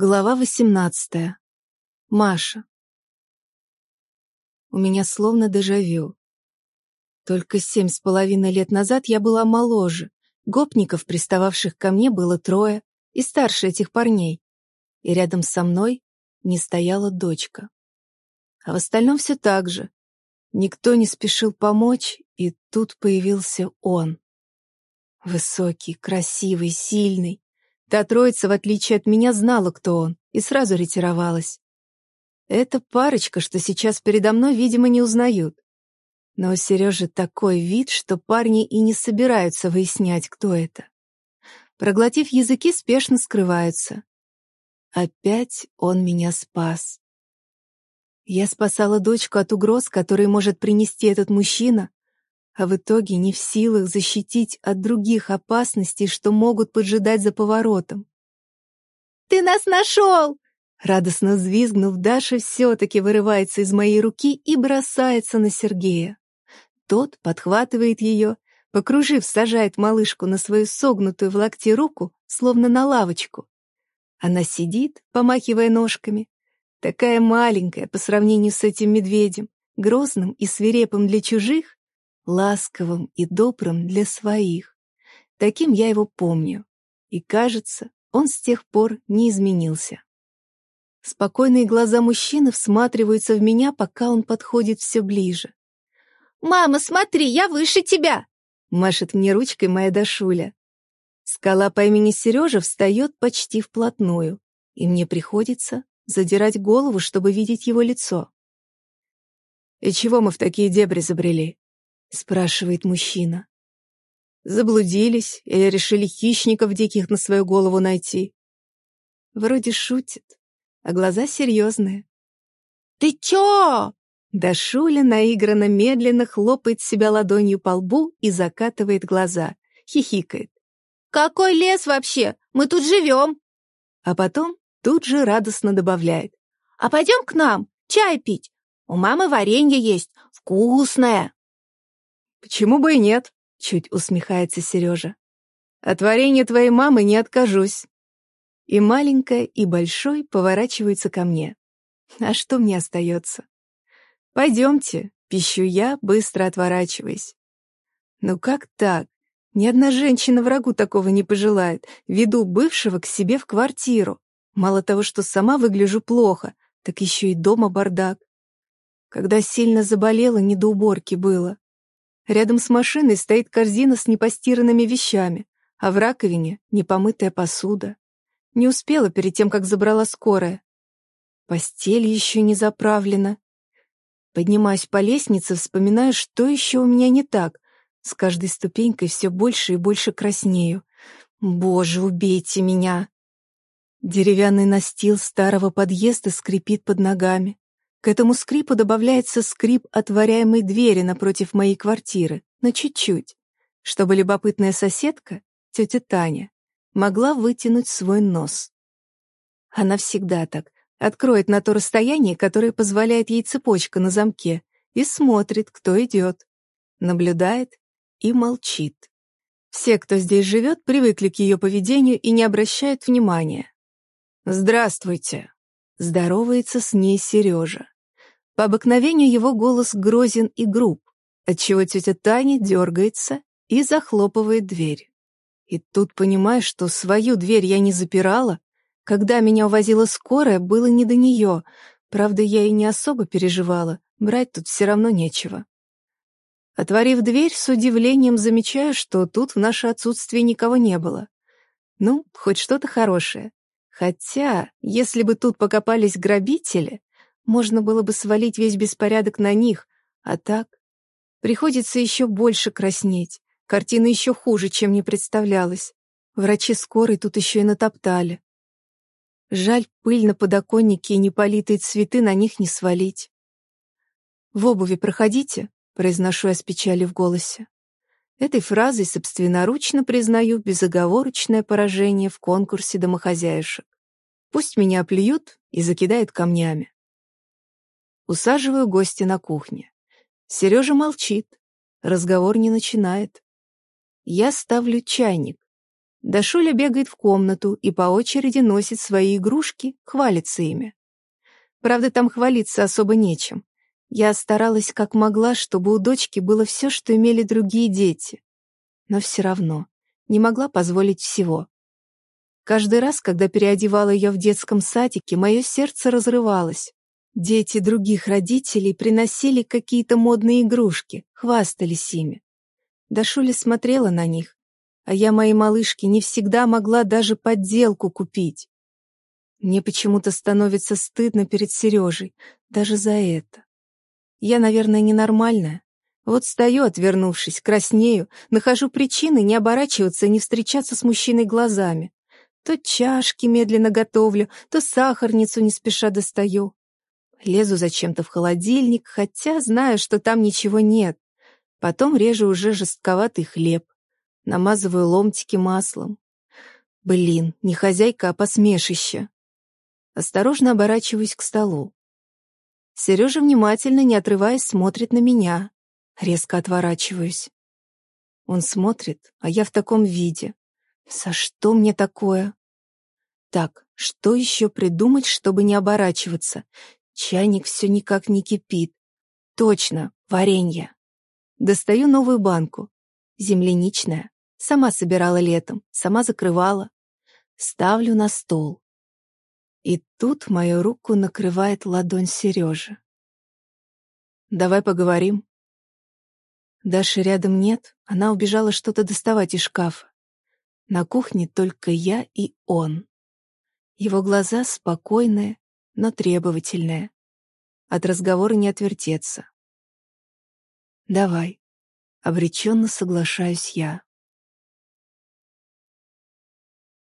Глава восемнадцатая. Маша. У меня словно дежавю. Только семь с половиной лет назад я была моложе. Гопников, пристававших ко мне, было трое, и старше этих парней. И рядом со мной не стояла дочка. А в остальном все так же. Никто не спешил помочь, и тут появился он. Высокий, красивый, сильный, Та троица, в отличие от меня, знала, кто он, и сразу ретировалась. Эта парочка, что сейчас передо мной, видимо, не узнают. Но у Сережи такой вид, что парни и не собираются выяснять, кто это. Проглотив языки, спешно скрываются. Опять он меня спас. Я спасала дочку от угроз, которые может принести этот мужчина, а в итоге не в силах защитить от других опасностей, что могут поджидать за поворотом. «Ты нас нашел!» Радостно взвизгнув, Даша все-таки вырывается из моей руки и бросается на Сергея. Тот подхватывает ее, покружив, сажает малышку на свою согнутую в локте руку, словно на лавочку. Она сидит, помахивая ножками, такая маленькая по сравнению с этим медведем, грозным и свирепым для чужих, ласковым и добрым для своих. Таким я его помню. И, кажется, он с тех пор не изменился. Спокойные глаза мужчины всматриваются в меня, пока он подходит все ближе. «Мама, смотри, я выше тебя!» — машет мне ручкой моя Дашуля. Скала по имени Сережа встает почти вплотную, и мне приходится задирать голову, чтобы видеть его лицо. «И чего мы в такие дебри забрели?» — спрашивает мужчина. Заблудились или решили хищников диких на свою голову найти? Вроде шутит, а глаза серьезные. «Ты чё?» Дашуля наигранно медленно хлопает себя ладонью по лбу и закатывает глаза, хихикает. «Какой лес вообще? Мы тут живем!» А потом тут же радостно добавляет. «А пойдем к нам, чай пить. У мамы варенье есть, вкусное!» «Почему бы и нет?» — чуть усмехается Сережа. «От варенья твоей мамы не откажусь». И маленькая, и большой поворачиваются ко мне. А что мне остается? «Пойдемте», — пищу я, быстро отворачиваясь. «Ну как так? Ни одна женщина врагу такого не пожелает. Веду бывшего к себе в квартиру. Мало того, что сама выгляжу плохо, так еще и дома бардак. Когда сильно заболела, не до уборки было. Рядом с машиной стоит корзина с непостиранными вещами, а в раковине непомытая посуда. Не успела перед тем, как забрала скорая. Постель еще не заправлена. Поднимаюсь по лестнице, вспоминаю, что еще у меня не так. С каждой ступенькой все больше и больше краснею. Боже, убейте меня! Деревянный настил старого подъезда скрипит под ногами. К этому скрипу добавляется скрип отворяемой двери напротив моей квартиры, на чуть-чуть, чтобы любопытная соседка, тетя Таня, могла вытянуть свой нос. Она всегда так, откроет на то расстояние, которое позволяет ей цепочка на замке, и смотрит, кто идет, наблюдает и молчит. Все, кто здесь живет, привыкли к ее поведению и не обращают внимания. «Здравствуйте!» Здоровается с ней Сережа. По обыкновению его голос грозен и груб, отчего тетя Таня дергается и захлопывает дверь. И тут понимаешь, что свою дверь я не запирала. Когда меня увозила скорая, было не до нее. Правда, я и не особо переживала, брать тут все равно нечего. Отворив дверь, с удивлением замечаю, что тут в наше отсутствие никого не было. Ну, хоть что-то хорошее. Хотя, если бы тут покопались грабители, можно было бы свалить весь беспорядок на них, а так приходится еще больше краснеть. Картина еще хуже, чем не представлялась. Врачи скорой тут еще и натоптали. Жаль, пыль на подоконнике и неполитые цветы на них не свалить. «В обуви проходите», — произношу я с печалью в голосе. Этой фразой собственноручно признаю безоговорочное поражение в конкурсе домохозяюшек. Пусть меня плюют и закидают камнями. Усаживаю гостя на кухне. Сережа молчит, разговор не начинает. Я ставлю чайник. Дашуля бегает в комнату и по очереди носит свои игрушки, хвалится ими. Правда, там хвалиться особо нечем. Я старалась как могла, чтобы у дочки было все, что имели другие дети. Но все равно не могла позволить всего. Каждый раз, когда переодевала ее в детском садике, мое сердце разрывалось. Дети других родителей приносили какие-то модные игрушки, хвастались ими. Дашуля смотрела на них, а я моей малышке не всегда могла даже подделку купить. Мне почему-то становится стыдно перед Сережей, даже за это. Я, наверное, ненормальная. Вот стою, отвернувшись, краснею, нахожу причины не оборачиваться не встречаться с мужчиной глазами. То чашки медленно готовлю, то сахарницу не спеша достаю. Лезу зачем-то в холодильник, хотя знаю, что там ничего нет. Потом режу уже жестковатый хлеб. Намазываю ломтики маслом. Блин, не хозяйка, а посмешище. Осторожно оборачиваюсь к столу. Сережа внимательно, не отрываясь, смотрит на меня. Резко отворачиваюсь. Он смотрит, а я в таком виде. За что мне такое? Так, что еще придумать, чтобы не оборачиваться? Чайник все никак не кипит. Точно, варенье. Достаю новую банку. Земляничная. Сама собирала летом, сама закрывала. Ставлю на стол. И тут мою руку накрывает ладонь Сережи. «Давай поговорим». Даши рядом нет, она убежала что-то доставать из шкафа. На кухне только я и он. Его глаза спокойные, но требовательная. От разговора не отвертеться. «Давай», — обреченно соглашаюсь я.